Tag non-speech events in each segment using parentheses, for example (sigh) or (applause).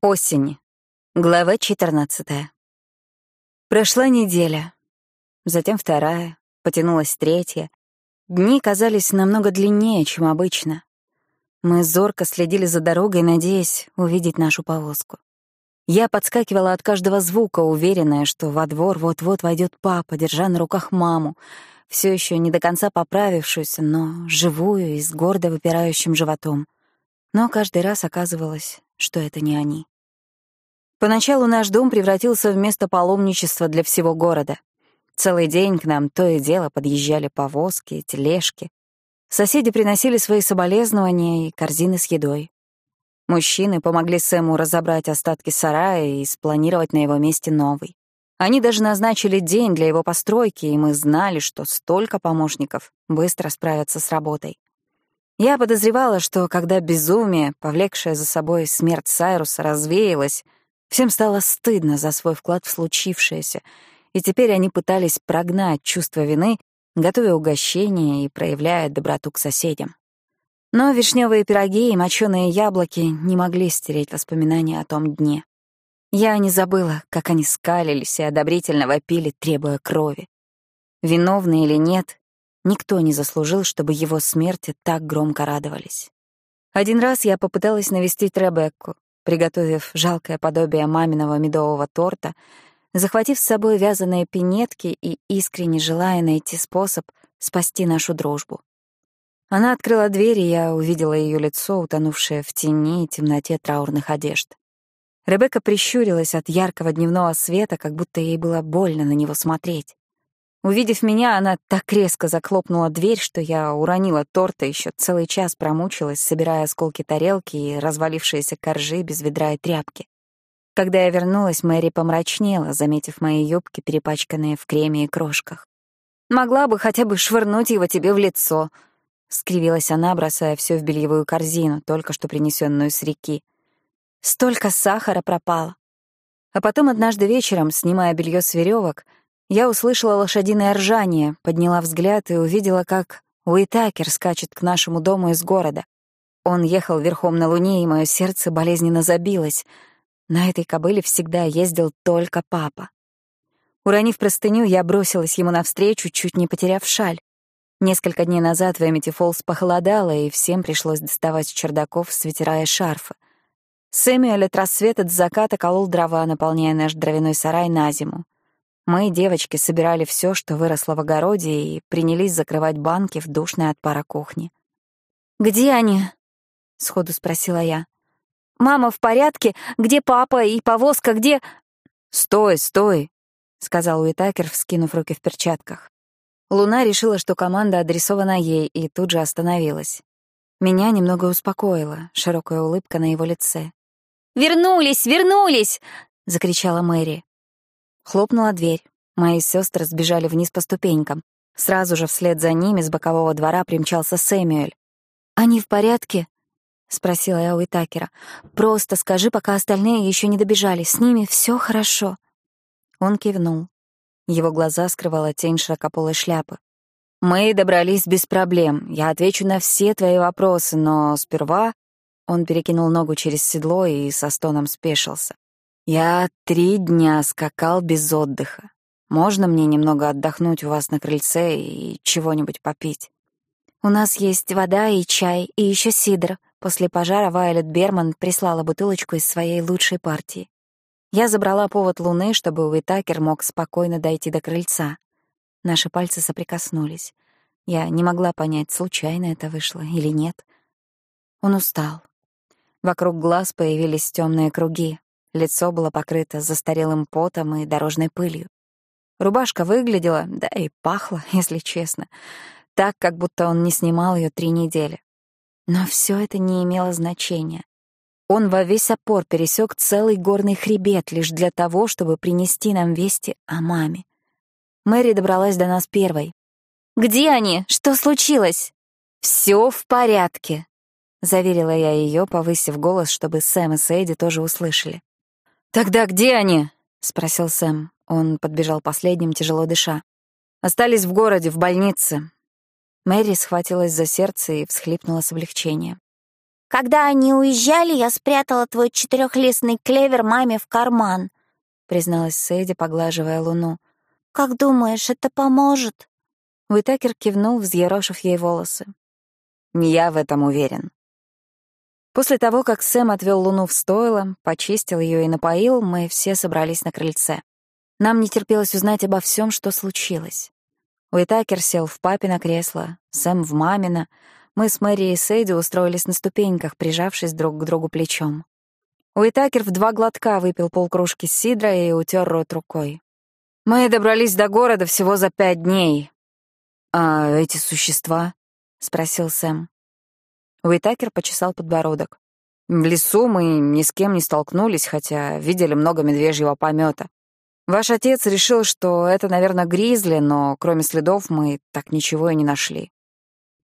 Осень. Глава 14. Прошла неделя. Затем вторая, потянулась третья. Дни казались намного длиннее, чем обычно. Мы зорко следили за дорогой, надеясь увидеть нашу повозку. Я подскакивала от каждого звука, уверенная, что во двор вот-вот войдет папа, держа на руках маму, все еще не до конца поправившуюся, но живую и с гордо выпирающим животом. Но каждый раз оказывалось, что это не они. Поначалу наш дом превратился в место паломничества для всего города. Целый день к нам то и дело подъезжали повозки, тележки. Соседи приносили свои соболезнования и корзины с едой. Мужчины помогли Сэму разобрать остатки сарая и спланировать на его месте новый. Они даже назначили день для его постройки, и мы знали, что столько помощников быстро справятся с работой. Я подозревала, что когда безумие, повлекшее за собой смерть Сайруса, развеялось, всем стало стыдно за свой вклад в случившееся, и теперь они пытались прогнать чувство вины, готовя угощения и проявляя доброту к соседям. Но вишневые пироги и моченые яблоки не могли стереть воспоминания о том дне. Я не забыла, как они скалились и одобрительно вопили, требуя крови. Виновны или нет, Никто не заслужил, чтобы его смерти так громко радовались. Один раз я попыталась навестить Ребекку, приготовив жалкое подобие маминого медового торта, захватив с собой вязаные пинетки и искренне желая найти способ спасти нашу дружбу. Она открыла дверь, и я увидела ее лицо, утонувшее в тени и темноте траурных одежд. Ребекка прищурилась от яркого дневного света, как будто ей было больно на него смотреть. Увидев меня, она так резко захлопнула дверь, что я уронила торта, еще целый час промучилась, собирая осколки тарелки и развалившиеся коржи без ведра и тряпки. Когда я вернулась, Мэри помрачнела, заметив мои юбки, перепачканные в креме и крошках. «Могла бы хотя бы швырнуть его тебе в лицо», — скривилась она, бросая все в бельевую корзину, только что принесенную с реки. «Столько сахара пропало». А потом однажды вечером, снимая белье с веревок, я услышала лошадиное ржание, подняла взгляд и увидела, как Уитакер скачет к нашему дому из города. Он ехал верхом на луне, и мое сердце болезненно забилось. На этой кобыле всегда ездил только папа. Уронив простыню, я бросилась ему навстречу, чуть не потеряв шаль. Несколько дней назад в Эмити Фоллс похолодало, и всем пришлось доставать чердаков свитера и шарфы. Сэмюэль от рассвета до заката колол дрова, наполняя наш дровяной сарай на зиму. Мы, девочки, собирали все, что выросло в огороде, и принялись закрывать банки в душной от пара кухни. «Где они?» — сходу спросила я. «Мама в порядке? Где папа и повозка? Где...» «Стой, стой!» — сказал Уитакер, вскинув руки в перчатках. Луна решила, что команда адресована ей, и тут же остановилась. Меня немного успокоила широкая улыбка на его лице. «Вернулись, вернулись!» — закричала Мэри. Хлопнула дверь. Мои сестры сбежали вниз по ступенькам. Сразу же вслед за ними с бокового двора примчался Сэмюэль. «Они в порядке?» — спросила я у Итакера. «Просто скажи, пока остальные еще не добежали. С ними все хорошо». Он кивнул. Его глаза скрывала тень широкополой шляпы. «Мы добрались без проблем. Я отвечу на все твои вопросы, но сперва...» Он перекинул ногу через седло и со стоном спешился. Я три дня скакал без отдыха. Можно мне немного отдохнуть у вас на крыльце и чего-нибудь попить? У нас есть вода и чай, и еще сидр. После пожара Вайлет Берман прислала бутылочку из своей лучшей партии. Я забрала повод луны, чтобы Уитакер мог спокойно дойти до крыльца. Наши пальцы соприкоснулись. Я не могла понять, случайно это вышло или нет. Он устал. Вокруг глаз появились темные круги. Лицо было покрыто застарелым потом и дорожной пылью. Рубашка выглядела, да и пахла, (laughs) если честно, так, как будто он не снимал ее три недели. Но все это не имело значения. Он во весь опор пересек целый горный хребет лишь для того, чтобы принести нам вести о маме. Мэри добралась до нас первой. «Где они? Что случилось?» «Все в порядке», — заверила я ее, повысив голос, чтобы Сэм и Сэйди тоже услышали. «Тогда где они?» — спросил Сэм. Он подбежал последним, тяжело дыша. «Остались в городе, в больнице». Мэри схватилась за сердце и всхлипнула с облегчением. Когда они уезжали, я спрятала твой четырехлистный клевер маме в карман», — призналась Сэйди, поглаживая луну. «Как думаешь, это поможет?» Уитакер кивнул, взъерошив ей волосы. «Я в этом уверен». После того, как Сэм отвел Луну в стойло, почистил ее и напоил, мы все собрались на крыльце. Нам не терпелось узнать обо всем, что случилось. Уитакер сел в папино кресло, Сэм в мамино. Мы с Мэри и Сэйди устроились на ступеньках, прижавшись друг к другу плечом. Уитакер в два глотка выпил полкружки сидра и утер рот рукой. «Мы добрались до города всего за пять дней». «А эти существа?» — спросил Сэм. Уитакер почесал подбородок. «В лесу мы ни с кем не столкнулись, хотя видели много медвежьего помета. Ваш отец решил, что это, наверное, гризли, но кроме следов мы так ничего и не нашли.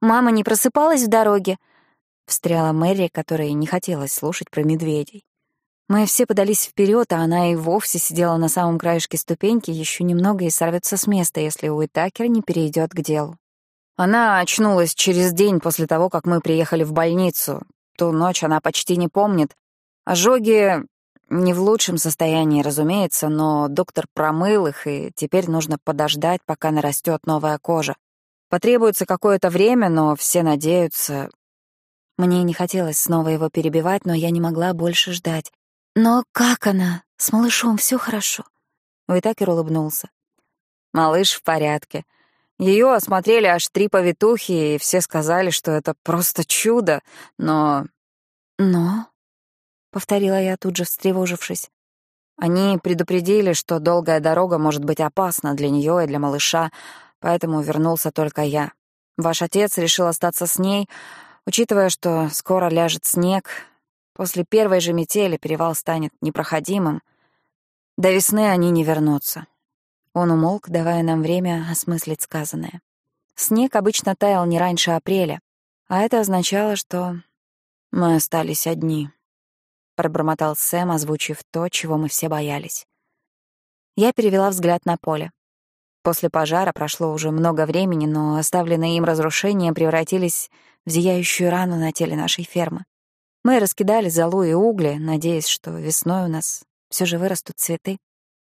«Мама не просыпалась в дороге?» — встряла Мэри, которой не хотелось слушать про медведей. Мы все подались вперед, а она и вовсе сидела на самом краешке ступеньки, еще немного и сорвется с места, если Уитакер не перейдет к делу. Она очнулась через день после того, как мы приехали в больницу. Ту ночь она почти не помнит. Ожоги не в лучшем состоянии, разумеется, но доктор промыл их, и теперь нужно подождать, пока нарастет новая кожа. Потребуется какое-то время, но все надеются... Мне не хотелось снова его перебивать, но я не могла больше ждать. «Но как она? С малышом все хорошо?» Уитакер улыбнулся. «Малыш в порядке. Ее осмотрели аж три повитухи, и все сказали, что это просто чудо, но...» «Но?» — повторила я, тут же встревожившись. Они предупредили, что долгая дорога может быть опасна для нее и для малыша, поэтому вернулся только я. Ваш отец решил остаться с ней, учитывая, что скоро ляжет снег. После первой же метели перевал станет непроходимым. До весны они не вернутся. Он умолк, давая нам время осмыслить сказанное. Снег обычно таял не раньше апреля, а это означало, что мы остались одни. — пробормотал Сэм, озвучив то, чего мы все боялись. Я перевела взгляд на поле. После пожара прошло уже много времени, но оставленные им разрушения превратились в зияющую рану на теле нашей фермы. Мы раскидали золу и угли, надеясь, что весной у нас все же вырастут цветы.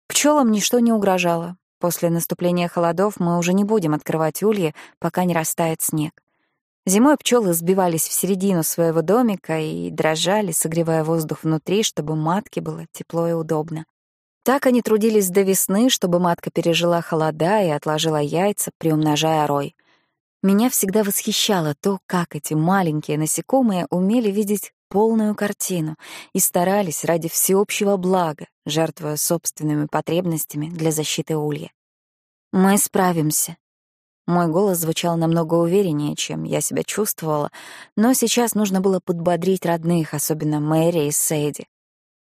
Пчелам ничто не угрожало. После наступления холодов мы уже не будем открывать ульи, пока не растает снег. Зимой пчелы сбивались в середину своего домика и дрожали, согревая воздух внутри, чтобы матке было тепло и удобно. Так они трудились до весны, чтобы матка пережила холода и отложила яйца, приумножая рой. Меня всегда восхищало то, как эти маленькие насекомые умели видеть полную картину и старались ради всеобщего блага, жертвуя собственными потребностями для защиты улья. «Мы справимся», мой голос звучал намного увереннее, чем я себя чувствовала, но сейчас нужно было подбодрить родных, особенно Мэри и Сейди.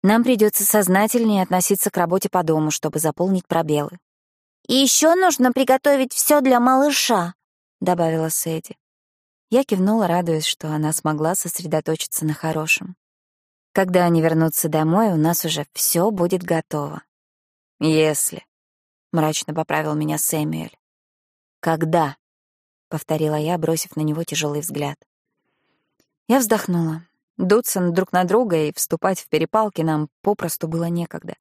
Нам придется сознательнее относиться к работе по дому, чтобы заполнить пробелы. «И еще нужно приготовить все для малыша», — добавила Сэдди. Я кивнула, радуясь, что она смогла сосредоточиться на хорошем. Когда они вернутся домой, у нас уже все будет готово. «Если», — мрачно поправил меня Сэмюэль. «Когда?» — повторила я, бросив на него тяжелый взгляд. Я вздохнула. Дуться друг на друга и вступать в перепалки нам попросту было некогда.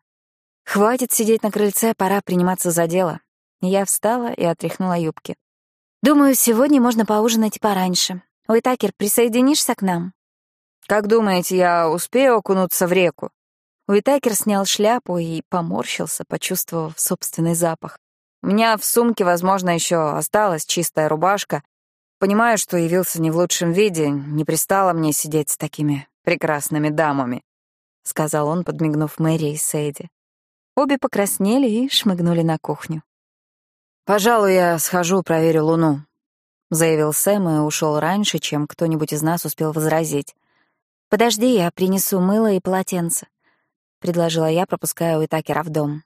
Хватит сидеть на крыльце, пора приниматься за дело. Я встала и отряхнула юбки. «Думаю, сегодня можно поужинать пораньше. Уитакер, присоединишься к нам?» «Как думаете, я успею окунуться в реку?» Уитакер снял шляпу и поморщился, почувствовав собственный запах. У меня в сумке, возможно, еще осталась чистая рубашка. Понимаю, что явился не в лучшем виде, не пристало мне сидеть с такими прекрасными дамами», — сказал он, подмигнув Мэри и Сейди. Обе покраснели и шмыгнули на кухню. «Пожалуй, я схожу, проверю Луну», — заявил Сэм и ушел раньше, чем кто-нибудь из нас успел возразить. «Подожди, я принесу мыло и полотенце», — предложила я, пропуская Уитакера в дом.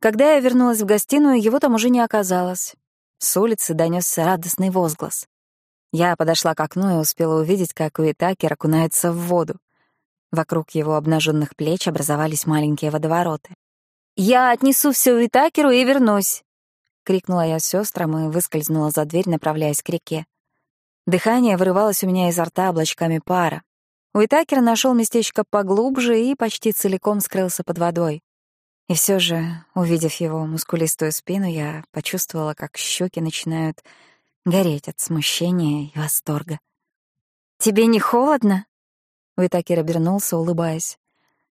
Когда я вернулась в гостиную, его там уже не оказалось. С улицы донесся радостный возглас. Я подошла к окну и успела увидеть, как Уитакер окунается в воду. Вокруг его обнаженных плеч образовались маленькие водовороты. «Я отнесу все Уитакеру и вернусь!» — крикнула я сестрам и выскользнула за дверь, направляясь к реке. Дыхание вырывалось у меня изо рта облачками пара. Уитакер нашел местечко поглубже и почти целиком скрылся под водой. И все же, увидев его мускулистую спину, я почувствовала, как щеки начинают гореть от смущения и восторга. «Тебе не холодно?» Уитакер обернулся, улыбаясь.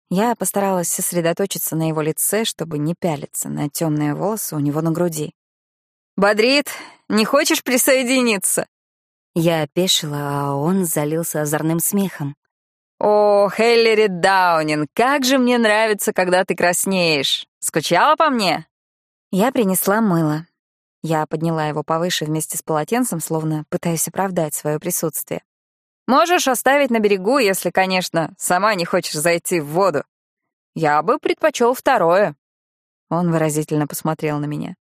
Я постаралась сосредоточиться на его лице, чтобы не пялиться на темные волосы у него на груди. «Бодрит, не хочешь присоединиться?» Я опешила, а он залился озорным смехом. «О, Хеллери Даунин, как же мне нравится, когда ты краснеешь. Скучала по мне?» Я принесла мыло. Я подняла его повыше вместе с полотенцем, словно пытаясь оправдать свое присутствие. «Можешь оставить на берегу, если, конечно, сама не хочешь зайти в воду. Я бы предпочел второе». Он выразительно посмотрел на меня.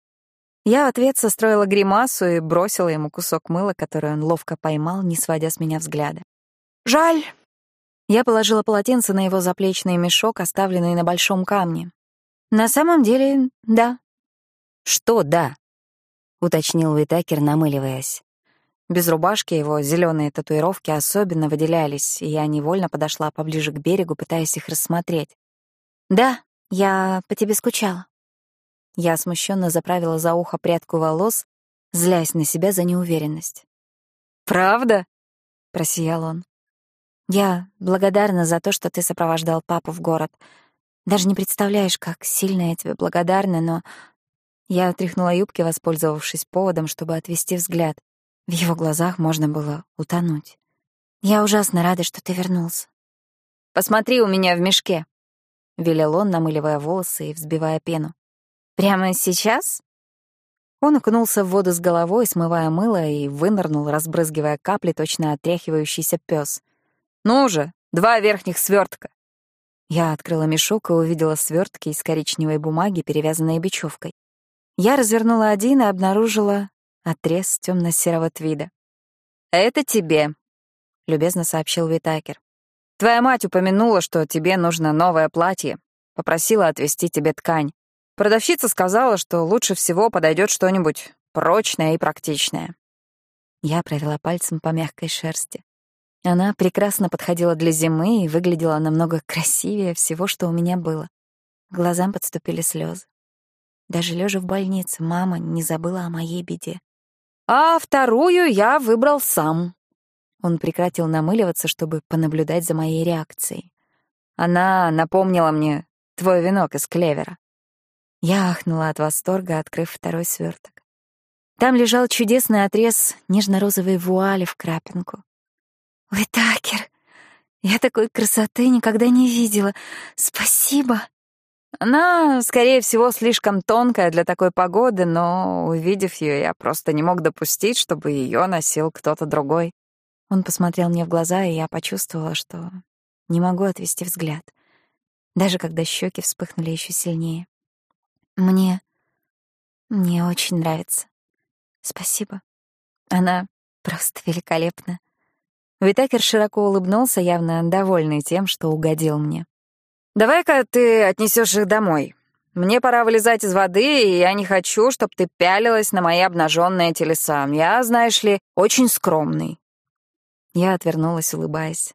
Я в ответ состроила гримасу и бросила ему кусок мыла, который он ловко поймал, не сводя с меня взгляда. «Жаль, я положила полотенце на его заплечный мешок, оставленный на большом камне. «На самом деле, да». «Что «да»?» — уточнил Уитакер, намыливаясь. Без рубашки его зеленые татуировки особенно выделялись, и я невольно подошла поближе к берегу, пытаясь их рассмотреть. «Да, я по тебе скучала». Я смущенно заправила за ухо прядку волос, злясь на себя за неуверенность. «Правда?» — просиял он. Я благодарна за то, что ты сопровождал папу в город. Даже не представляешь, как сильно я тебе благодарна, но... Я отряхнула юбки, воспользовавшись поводом, чтобы отвести взгляд. В его глазах можно было утонуть. Я ужасно рада, что ты вернулся. «Посмотри у меня в мешке», — велел он, намыливая волосы и взбивая пену. «Прямо сейчас?» Он окунулся в воду с головой, смывая мыло, и вынырнул, разбрызгивая капли, точно отряхивающийся пес — «Ну же, два верхних свертка. Я открыла мешок и увидела свертки из коричневой бумаги, перевязанные бечевкой. Я развернула один и обнаружила отрез темно-серого твида. «Это тебе», — любезно сообщил Витакер. «Твоя мать упомянула, что тебе нужно новое платье. Попросила отвезти тебе ткань. Продавщица сказала, что лучше всего подойдет что-нибудь прочное и практичное». Я провела пальцем по мягкой шерсти. Она прекрасно подходила для зимы и выглядела намного красивее всего, что у меня было. Глазам подступили слезы. Даже лежа в больнице, мама не забыла о моей беде. «А вторую я выбрал сам». Он прекратил намыливаться, чтобы понаблюдать за моей реакцией. Она напомнила мне твой венок из клевера. Я ахнула от восторга, открыв второй сверток. Там лежал чудесный отрез нежно-розовой вуали в крапинку. «Вы Такер, я такой красоты никогда не видела. Спасибо!» Она, скорее всего, слишком тонкая для такой погоды, но, увидев ее, я просто не мог допустить, чтобы ее носил кто-то другой. Он посмотрел мне в глаза, и я почувствовала, что не могу отвести взгляд, даже когда щеки вспыхнули еще сильнее. Мне... мне очень нравится. Спасибо. Она просто великолепна. Витакер широко улыбнулся, явно довольный тем, что угодил мне. «Давай-ка ты отнесешь их домой. Мне пора вылезать из воды, и я не хочу, чтобы ты пялилась на мои обнаженные телеса. Я, знаешь ли, очень скромный». Я отвернулась, улыбаясь.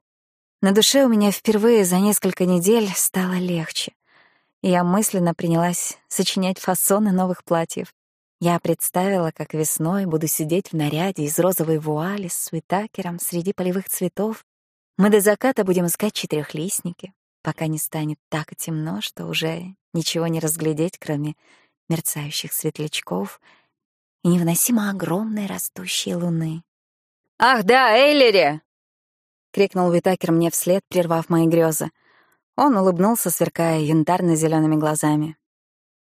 На душе у меня впервые за несколько недель стало легче, я мысленно принялась сочинять фасоны новых платьев. Я представила, как весной буду сидеть в наряде из розовой вуали с свитакером среди полевых цветов. Мы до заката будем искать четырехлистники, пока не станет так темно, что уже ничего не разглядеть, кроме мерцающих светлячков и невыносимо огромной растущей луны. «Ах да, Эйлери!» — крикнул Витакер мне вслед, прервав мои грезы. Он улыбнулся, сверкая янтарно зелеными глазами.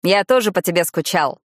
«Я тоже по тебе скучал.